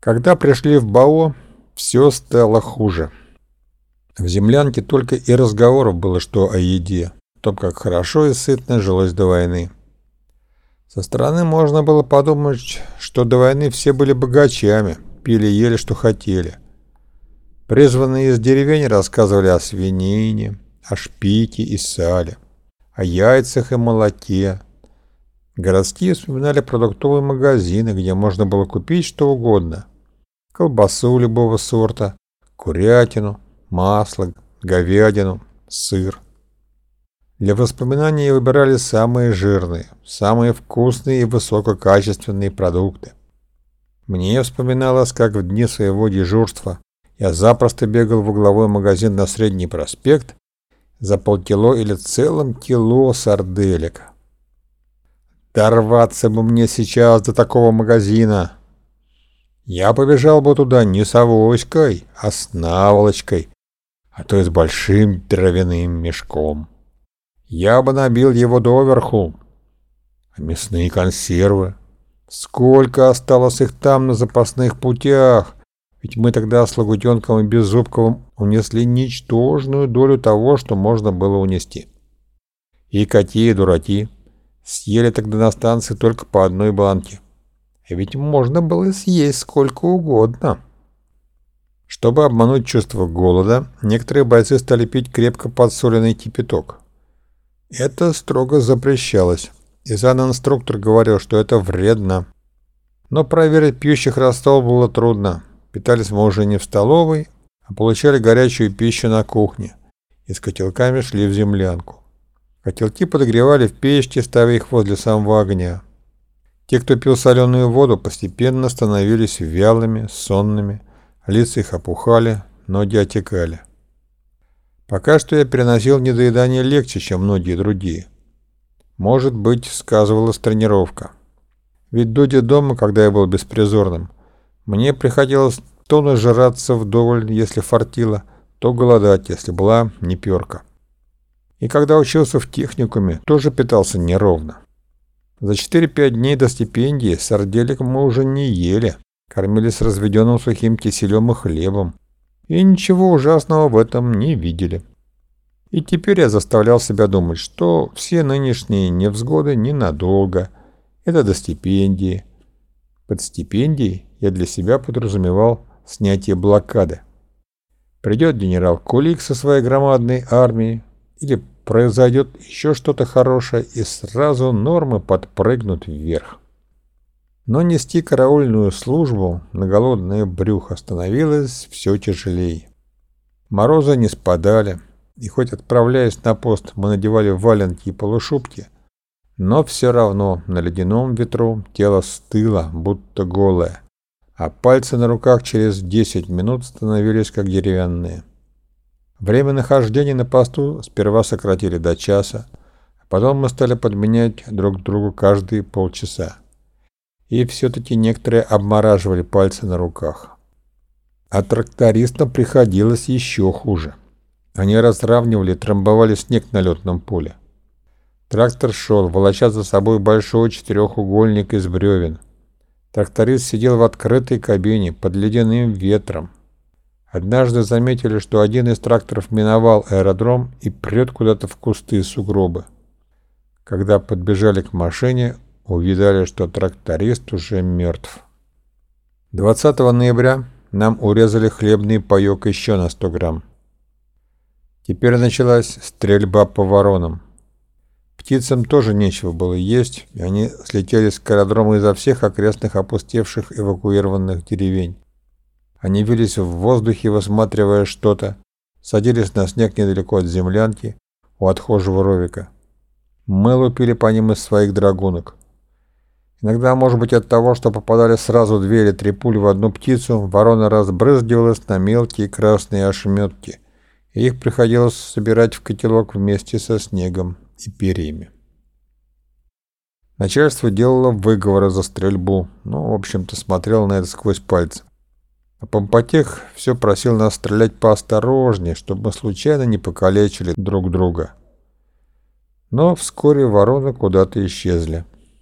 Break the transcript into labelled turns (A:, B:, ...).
A: Когда пришли в БАО, все стало хуже. В землянке только и разговоров было, что о еде, о том, как хорошо и сытно жилось до войны. Со стороны можно было подумать, что до войны все были богачами, пили ели, что хотели. Призванные из деревень рассказывали о свинине, о шпике и сале, о яйцах и молоке. Городские вспоминали продуктовые магазины, где можно было купить что угодно. Колбасу любого сорта, курятину, масло, говядину, сыр. Для воспоминаний выбирали самые жирные, самые вкусные и высококачественные продукты. Мне вспоминалось, как в дни своего дежурства я запросто бегал в угловой магазин на Средний проспект за полкило или целым кило сарделек. Дорваться бы мне сейчас до такого магазина. Я побежал бы туда не с авоськой, а с наволочкой, а то и с большим дровяным мешком. Я бы набил его доверху. А мясные консервы? Сколько осталось их там на запасных путях? Ведь мы тогда с Лагутенком и Беззубковым унесли ничтожную долю того, что можно было унести. И и дураки съели тогда на станции только по одной банке. А ведь можно было съесть сколько угодно. Чтобы обмануть чувство голода, некоторые бойцы стали пить крепко подсоленный кипяток. Это строго запрещалось, и инструктор говорил, что это вредно. Но проверить пьющих рассол было трудно. Питались мы уже не в столовой, а получали горячую пищу на кухне и с котелками шли в землянку. Котелки подогревали в печке, ставя их возле самого огня. Те, кто пил соленую воду, постепенно становились вялыми, сонными, лица их опухали, ноги отекали. Пока что я переносил недоедание легче, чем многие другие. Может быть, сказывалась тренировка. Ведь до дома, когда я был беспризорным, мне приходилось то нажираться вдоволь, если фартило, то голодать, если была неперка. И когда учился в техникуме, тоже питался неровно. За 4-5 дней до стипендии сарделек мы уже не ели, кормились разведенным сухим киселем и хлебом, и ничего ужасного в этом не видели. И теперь я заставлял себя думать, что все нынешние невзгоды ненадолго, это до стипендии. Под стипендией я для себя подразумевал снятие блокады. Придет генерал Кулик со своей громадной армией, или произойдет еще что-то хорошее, и сразу нормы подпрыгнут вверх. Но нести караульную службу на голодное брюхо становилось все тяжелее. Морозы не спадали, и хоть отправляясь на пост мы надевали валенки и полушубки, но все равно на ледяном ветру тело стыло, будто голое, а пальцы на руках через 10 минут становились как деревянные. Время нахождения на посту сперва сократили до часа, а потом мы стали подменять друг другу каждые полчаса и все-таки некоторые обмораживали пальцы на руках. А трактористам приходилось еще хуже. Они разравнивали и трамбовали снег на летном поле. Трактор шел, волоча за собой большой четырехугольник из бревен. Тракторист сидел в открытой кабине под ледяным ветром. Однажды заметили, что один из тракторов миновал аэродром и прет куда-то в кусты и сугробы. Когда подбежали к машине, увидали, что тракторист уже мертв. 20 ноября нам урезали хлебный паёк еще на 100 грамм. Теперь началась стрельба по воронам. Птицам тоже нечего было есть, и они слетели с аэродрома изо всех окрестных опустевших эвакуированных деревень. Они вились в воздухе, высматривая что-то, садились на снег недалеко от землянки у отхожего ровика. Мы лупили по ним из своих драгунок. Иногда, может быть, от того, что попадали сразу две или три пули в одну птицу, ворона разбрызгивалась на мелкие красные ошметки, и их приходилось собирать в котелок вместе со снегом и перьями. Начальство делало выговоры за стрельбу, но, в общем-то, смотрел на это сквозь пальцы. А помпотех все просил нас стрелять поосторожнее, чтобы мы случайно не покалечили друг друга. Но вскоре вороны куда-то исчезли.